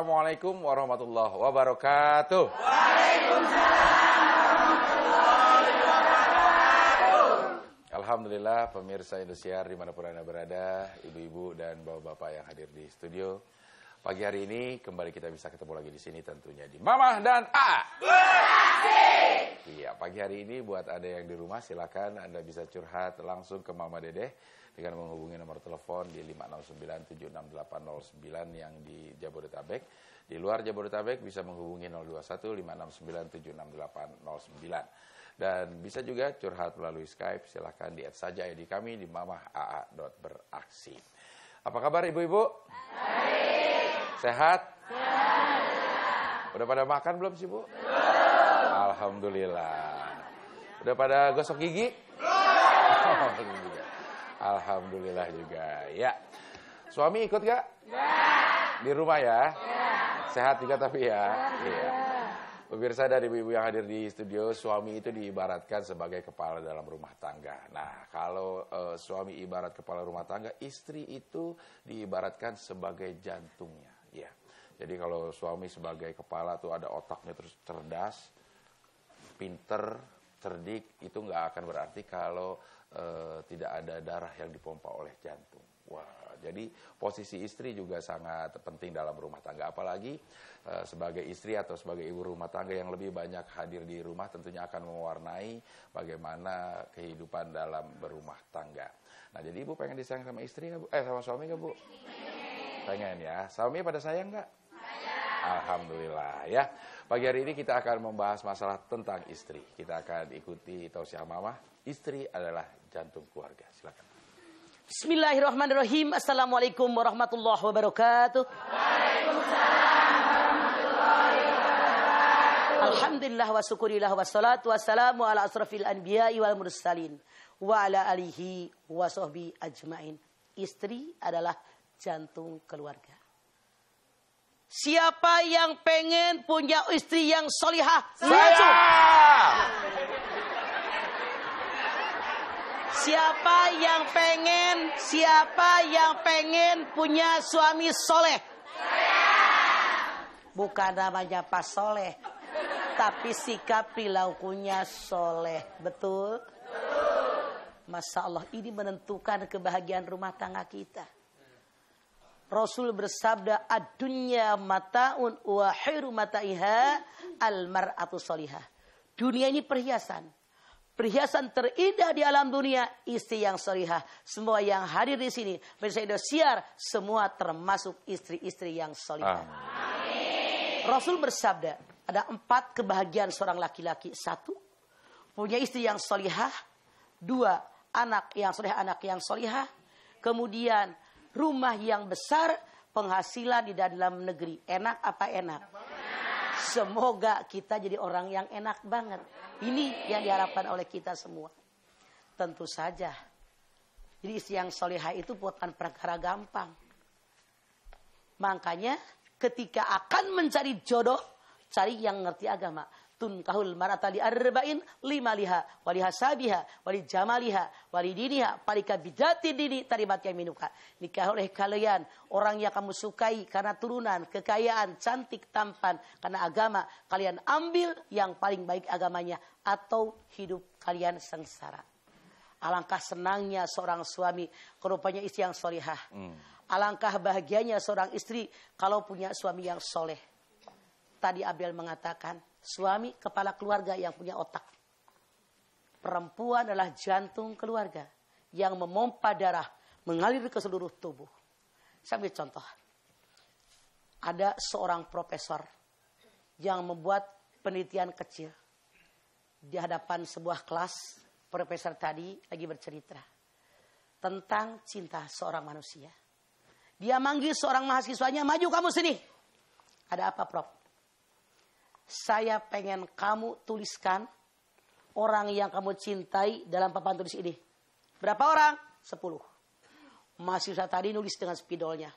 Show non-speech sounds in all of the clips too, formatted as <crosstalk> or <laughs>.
Assalamualaikum warahmatullahi wabarakatuh. Alhamdulillah pemirsa Indosiar di mana pun Anda berada, ibu-ibu dan bapak-bapak yang hadir di studio. Pagi hari ini kembali kita bisa ketemu lagi di sini tentunya di Mama dan A. Iya, pagi hari ini buat Anda yang di rumah silakan Anda bisa curhat langsung ke Mama Dedeh dengan menghubungi nomor telepon di 509768809 yang di Jabodetabek. Di luar Jabodetabek bisa menghubungi 021569768809. Dan bisa juga curhat melalui Skype, silahkan di add saja ID kami di mamah.aa.beraksi. Apa kabar ibu-ibu? Baik. Sehat? Udah pada makan belum sih Bu? Alhamdulillah. Udah pada gosok gigi? Alhamdulillah. Alhamdulillah juga. Ya. Suami ikut gak? Di rumah ya? Sehat juga tapi ya? Iya. Pemirsa dan ibu-ibu yang hadir di studio, suami itu diibaratkan sebagai kepala dalam rumah tangga. Nah, kalau eh, suami ibarat kepala rumah tangga, istri itu diibaratkan sebagai jantungnya. Ya. Jadi kalau suami sebagai kepala tuh ada otaknya terus cerdas, pinter, cerdik, itu nggak akan berarti kalau eh, tidak ada darah yang dipompa oleh jantung. Wah, jadi posisi istri juga sangat penting dalam rumah tangga. Apalagi eh, sebagai istri atau sebagai ibu rumah tangga yang lebih banyak hadir di rumah tentunya akan mewarnai bagaimana kehidupan dalam berumah tangga. Nah, jadi ibu pengen disayang sama istri nggak bu? Eh, sama suami nggak bu? Pengen ya. Suami pada sayang nggak? Alhamdulillah ya. Pagi hari ini kita akan membahas masalah tentang istri. Kita akan ikuti tausiah mama. Istri adalah jantung keluarga. Silakan. Bismillahirrahmanirrahim. Assalamualaikum warahmatullahi wabarakatuh. Alhamdulillah wa syukurillah wa salatu wassalamu ala asrafil anbiya'i wal mursalin wa ala alihi wa sahbi ajmain. Istri adalah jantung keluarga. Siapa yang pengen punya istri yang solihah? Maju. Siapa yang pengen, siapa yang pengen punya suami soleh? Bukan namanya pas soleh, tapi sikap perilakunya soleh. Betul? Masya Allah, ini menentukan kebahagiaan rumah tangga kita. Rasul bersabda, adunya mataun wa khairu mataiha al mar'atu solihah. Dunia ini perhiasan. Perhiasan terindah di alam dunia istri yang solihah. Semua yang hadir di sini bersama Indosiar semua termasuk istri-istri yang solihah. Rasul bersabda ada empat kebahagiaan seorang laki-laki. Satu punya istri yang solihah. Dua anak yang solihah anak yang solihah. Kemudian rumah yang besar penghasilan di dalam negeri. Enak apa enak? Semoga kita jadi orang yang enak banget. Ini yang diharapkan oleh kita semua. Tentu saja. Jadi istri yang solehah itu bukan perkara gampang. Makanya ketika akan mencari jodoh, cari yang ngerti agama. Tunkahul marata li arba'in lima liha wali hasabiha wali jamaliha wali diniha palika bidati dini taribat yaminuka. Nikah oleh kalian orang yang kamu sukai karena turunan, kekayaan, cantik, tampan, karena agama. Kalian ambil yang paling baik agamanya atau hidup kalian sengsara. Alangkah senangnya seorang suami kerupanya istri yang solihah. Alangkah bahagianya seorang istri kalau punya suami yang soleh. Tadi Abel mengatakan, suami kepala keluarga yang punya otak. Perempuan adalah jantung keluarga yang memompa darah mengalir ke seluruh tubuh. Saya ambil contoh. Ada seorang profesor yang membuat penelitian kecil di hadapan sebuah kelas. Profesor tadi lagi bercerita tentang cinta seorang manusia. Dia manggil seorang mahasiswanya, maju kamu sini. Ada apa, Prof? Saya pengen kamu tuliskan orang yang kamu cintai dalam papan tulis ini. Berapa orang? Sepuluh. Mahasiswa tadi nulis dengan spidolnya.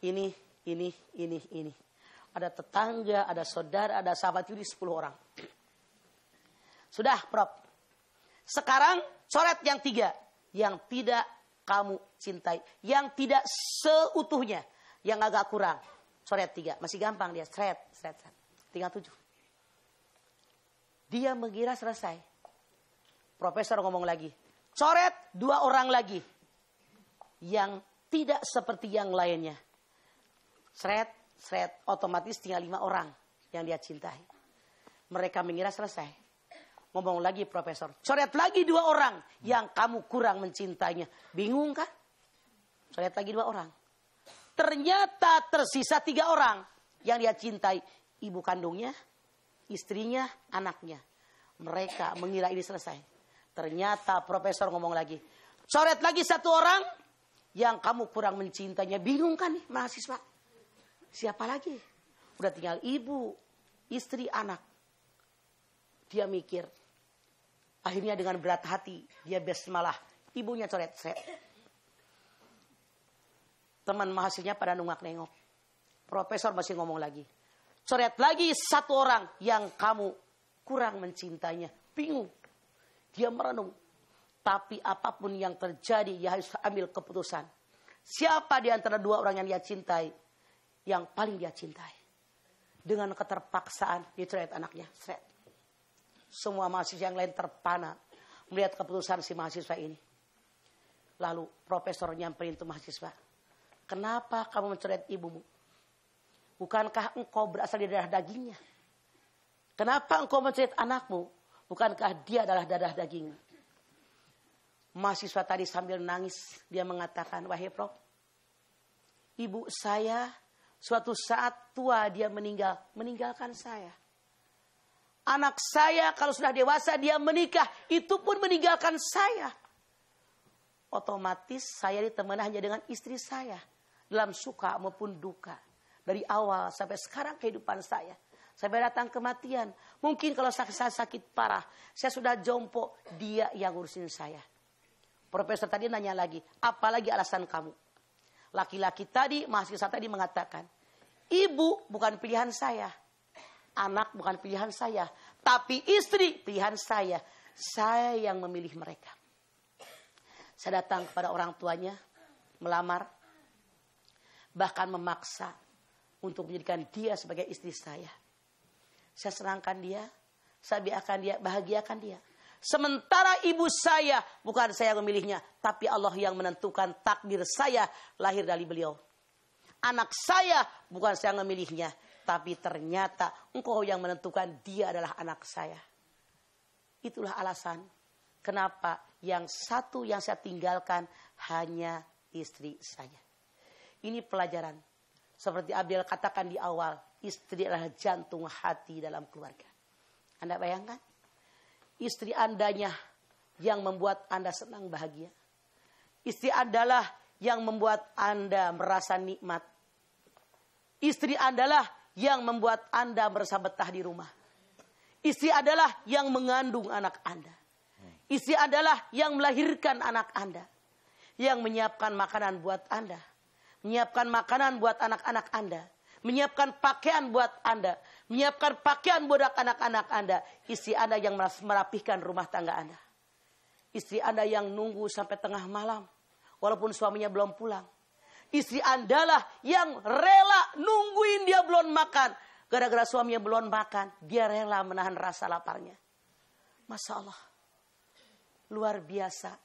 Ini, ini, ini, ini. Ada tetangga, ada saudara, ada sahabat tulis sepuluh orang. Sudah, Prof. Sekarang coret yang tiga. Yang tidak kamu cintai. Yang tidak seutuhnya. Yang agak kurang. Coret tiga. Masih gampang dia. Seret, seret, seret. Tinggal tujuh. Dia mengira selesai. Profesor ngomong lagi. Coret dua orang lagi. Yang tidak seperti yang lainnya. Seret, seret. Otomatis tinggal lima orang yang dia cintai. Mereka mengira selesai. Ngomong lagi profesor. Coret lagi dua orang yang kamu kurang mencintainya. Bingung kan? Coret lagi dua orang. Ternyata tersisa tiga orang yang dia cintai. Ibu kandungnya, istrinya, anaknya. Mereka mengira ini selesai. Ternyata profesor ngomong lagi. Coret lagi satu orang yang kamu kurang mencintainya. Bingung kan nih mahasiswa? Siapa lagi? Udah tinggal ibu, istri, anak. Dia mikir, Akhirnya dengan berat hati dia besmalah. Ibunya coret set. Teman mahasiswanya pada nunggak nengok. Profesor masih ngomong lagi. Coret lagi satu orang yang kamu kurang mencintainya. Bingung. Dia merenung. Tapi apa pun yang terjadi, dia harus ambil keputusan. Siapa di antara dua orang yang dia cintai, yang paling dia cintai. Dengan keterpaksaan, dia coret anaknya. Set. Semua mahasiswa yang lain terpana melihat keputusan si mahasiswa ini. Lalu profesor nyamperin itu mahasiswa. Kenapa kamu mencoret ibumu? Bukankah engkau berasal dari darah dagingnya? Kenapa engkau mencoret anakmu? Bukankah dia adalah darah dagingnya? Mahasiswa tadi sambil nangis, dia mengatakan, wahai prof, ibu saya suatu saat tua dia meninggal, meninggalkan saya. Anak saya kalau sudah dewasa dia menikah, itu pun meninggalkan saya. Otomatis saya ditemani hanya dengan istri saya. Dalam suka maupun duka. Dari awal sampai sekarang kehidupan saya. Sampai datang kematian. Mungkin kalau saya sakit parah. Saya sudah jompo. Dia yang ngurusin saya. Profesor tadi nanya lagi. Apalagi alasan kamu? Laki-laki tadi, mahasiswa tadi mengatakan. Ibu bukan pilihan saya Anak bukan pilihan saya, tapi istri pilihan saya. Saya yang memilih mereka. Saya datang kepada orang tuanya, melamar, bahkan memaksa untuk menjadikan dia sebagai istri saya. Saya serangkan dia, saya biarkan dia, bahagiakan dia. Sementara ibu saya, bukan saya yang memilihnya, tapi Allah yang menentukan takdir saya lahir dari beliau. Anak saya, bukan saya yang memilihnya, tapi ternyata engkau yang menentukan dia adalah anak saya. Itulah alasan kenapa yang satu yang saya tinggalkan hanya istri saya. Ini pelajaran. Seperti Abdul katakan di awal, istri adalah jantung hati dalam keluarga. Anda bayangkan? Istri andanya yang membuat Anda senang bahagia. Istri adalah yang membuat Anda merasa nikmat. Istri adalah yang membuat Anda merasa betah di rumah. Istri adalah yang mengandung anak Anda. Istri adalah yang melahirkan anak Anda. Yang menyiapkan makanan buat Anda. Menyiapkan makanan buat anak-anak Anda. Menyiapkan pakaian buat Anda. Menyiapkan pakaian buat anak-anak Anda. Istri Anda yang merapihkan rumah tangga Anda. Istri Anda yang nunggu sampai tengah malam. Walaupun suaminya belum pulang Istri Anda lah yang rela nungguin dia belum makan. Gara-gara suaminya belum makan, dia rela menahan rasa laparnya. Masya Allah. Luar biasa.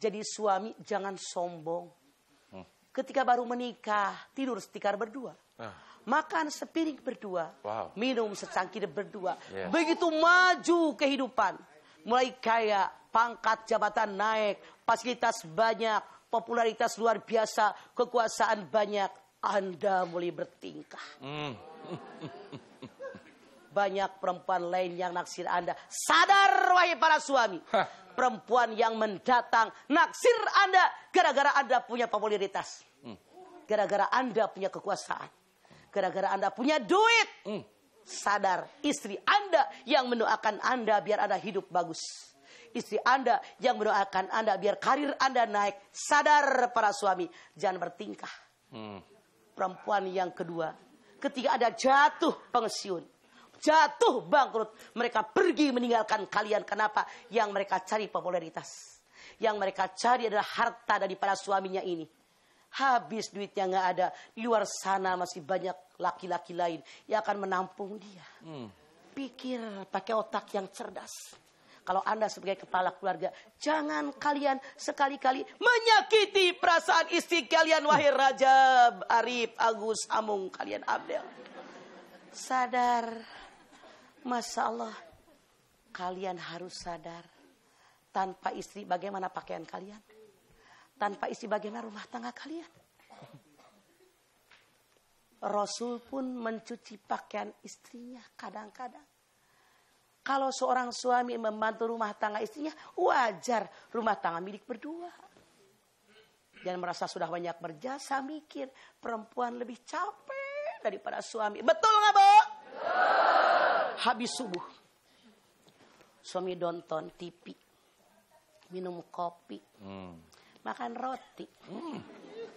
Jadi suami jangan sombong. Ketika baru menikah, tidur setikar berdua. Ah. Makan sepiring berdua. Wow. Minum secangkir berdua. Yeah. Begitu maju kehidupan. Mulai kaya, pangkat jabatan naik, fasilitas banyak, popularitas luar biasa, kekuasaan banyak. Anda mulai bertingkah. Hmm. <laughs> Banyak perempuan lain yang naksir Anda. Sadar wahai para suami. Hah. Perempuan yang mendatang naksir Anda gara-gara Anda punya popularitas. Gara-gara Anda punya kekuasaan. Gara-gara Anda punya duit. Sadar istri Anda yang mendoakan Anda biar Anda hidup bagus. Istri Anda yang mendoakan Anda biar karir Anda naik. Sadar para suami, jangan bertingkah. Hmm. Perempuan yang kedua, ketika ada jatuh pensiun, jatuh bangkrut, mereka pergi meninggalkan kalian. Kenapa? Yang mereka cari popularitas. Yang mereka cari adalah harta daripada suaminya ini. Habis duitnya nggak ada. Di luar sana masih banyak laki-laki lain yang akan menampung dia. Pikir pakai otak yang cerdas. Kalau Anda sebagai kepala keluarga, jangan kalian sekali-kali menyakiti perasaan istri kalian. Wahai Rajab, Arif, Agus, Amung, kalian Abdel. Sadar. Masya Allah. Kalian harus sadar. Tanpa istri bagaimana pakaian kalian? Tanpa istri bagaimana rumah tangga kalian? Rasul pun mencuci pakaian istrinya kadang-kadang. Kalau seorang suami membantu rumah tangga istrinya, wajar rumah tangga milik berdua. Dan merasa sudah banyak berjasa, mikir perempuan lebih capek daripada suami. Betul nggak, Bu? Habis subuh, suami nonton TV, minum kopi, Hmm. makan roti,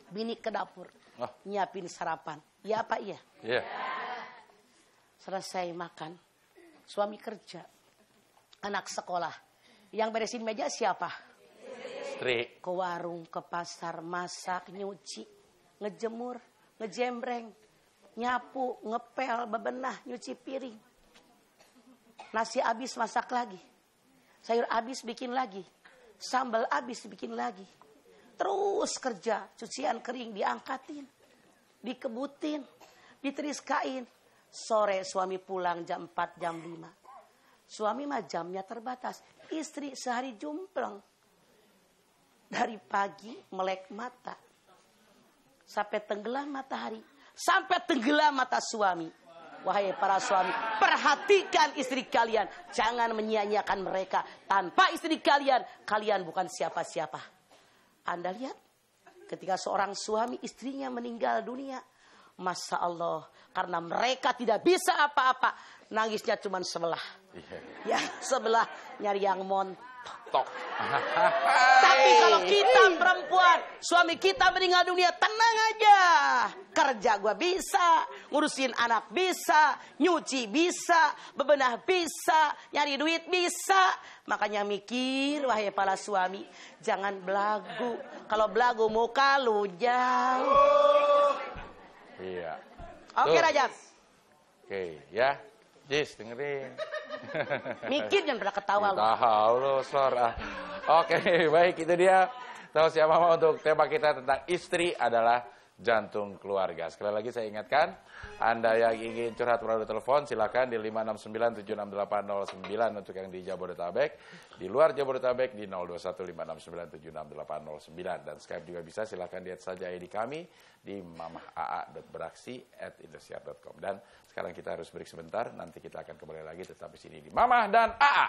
bini ke dapur, Ah. nyiapin sarapan. Ya apa iya? Iya. Selesai makan, suami kerja, anak sekolah. Yang beresin meja siapa? Istri. Ke warung, ke pasar, masak, nyuci, ngejemur, ngejembreng, nyapu, ngepel, bebenah, nyuci piring. Nasi habis masak lagi. Sayur habis bikin lagi. Sambal habis bikin lagi. Terus kerja, cucian kering diangkatin, dikebutin, diteriskain. Sore suami pulang jam 4, jam 5. Suami mah jamnya terbatas. Istri sehari jumpleng. Dari pagi melek mata. Sampai tenggelam matahari. Sampai tenggelam mata suami. Wahai para suami, perhatikan istri kalian. Jangan menyia-nyiakan mereka. Tanpa istri kalian, kalian bukan siapa-siapa. Anda lihat, ketika seorang suami istrinya meninggal dunia. Masya Allah, karena mereka tidak bisa apa-apa. Nangisnya cuma sebelah. Iya. Ya, sebelah nyari yang montok. Tok. <laughs> Tapi kalau kita perempuan, suami kita meninggal dunia, tenang aja. Kerja gua bisa, ngurusin anak bisa, nyuci bisa, bebenah bisa, nyari duit bisa. Makanya mikir, wahai para suami, jangan belagu. Kalau belagu muka lu jauh. Oke. Rajab, Oke, ya. Jis, dengerin. <laughs> mikir jangan pernah ketawa lu. Tahu lu, Slor. Ah. Oke, <laughs> baik itu dia. Tahu siapa mau untuk tema kita tentang istri adalah jantung keluarga. Sekali lagi saya ingatkan, Anda yang ingin curhat melalui telepon silakan di 569768809 untuk yang di Jabodetabek, di luar Jabodetabek di 021569768809 dan Skype juga bisa silakan lihat saja ID kami di mamahaa.beraksi@indosiar.com. Dan sekarang kita harus break sebentar, nanti kita akan kembali lagi tetap di sini di Mamah dan AA.